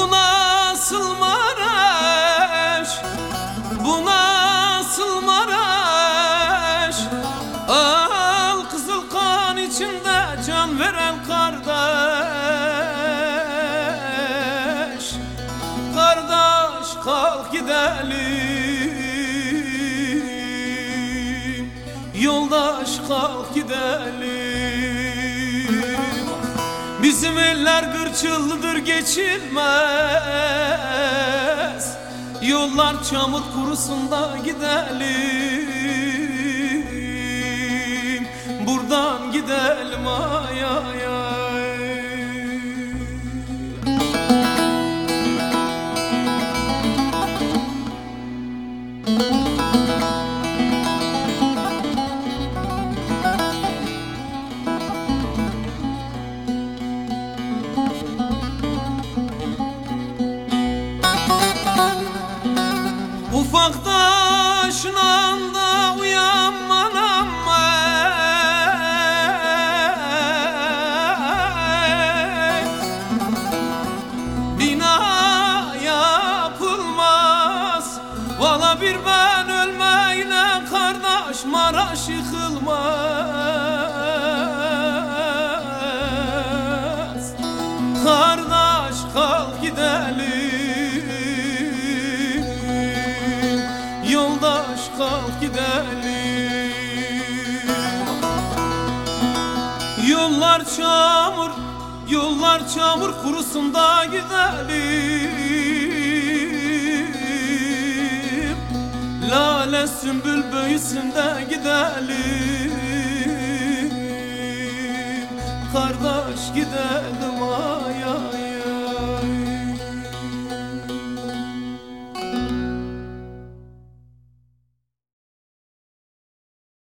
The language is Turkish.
Bu nasıl Maraş? Bu nasıl Maraş? Al kızıl kan içinde can veren kardeş. Kardeş kalk gidelim. Yoldaş kalk gidelim. Bizim eller gırçıllıdır geçilmez. Yollar çamur kurusunda gidelim. Buradan gidelim ay ay ay yıkılmaz Kardeş kalk gidelim. Yoldaş kalk gidelim. Yollar çamur, yollar çamur kurusun da gidelim Lale sümbül büyüsün de gidelim. Kardeş gidelim